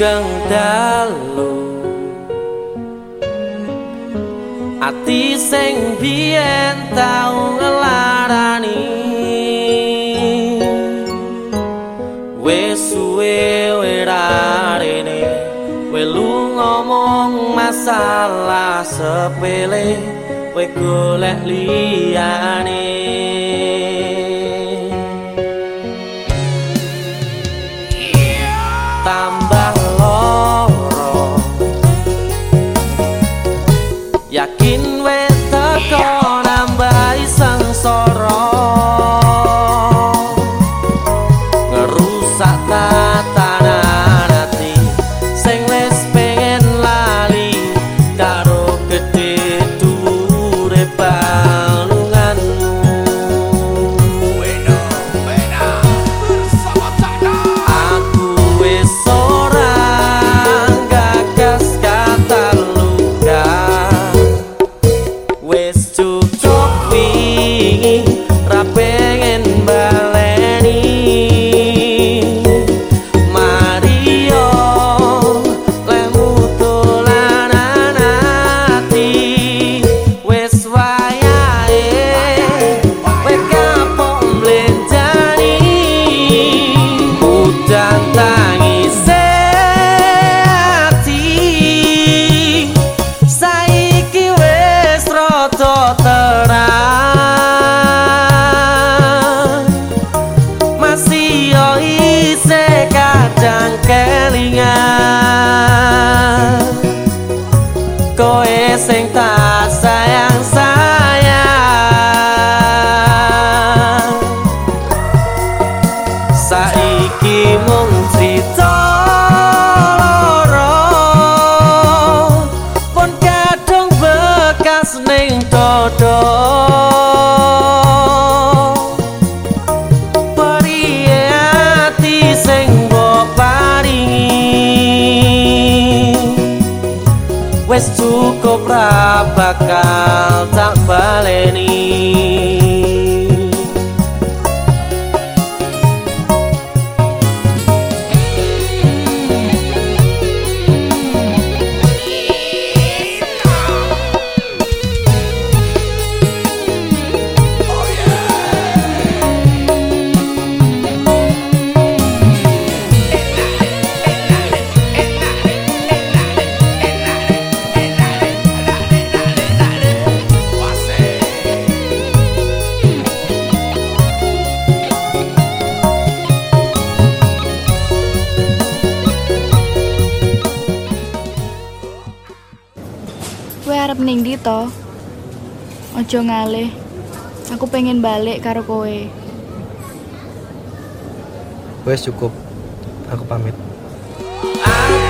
sugeng dalu. Ati sing biyen tau ngelarani. Wis suwe werarene welu ngomong masalah sepele we golek liyane go on. Sing tak sayang sayang. Saiki mung loro pun kadung bekas ning dodo wis cukup ra bakal tak baleni Kowe arep ning ndi to? Aja ngalih. Aku pengen balik karo kowe. Wes cukup. Aku pamit. Ora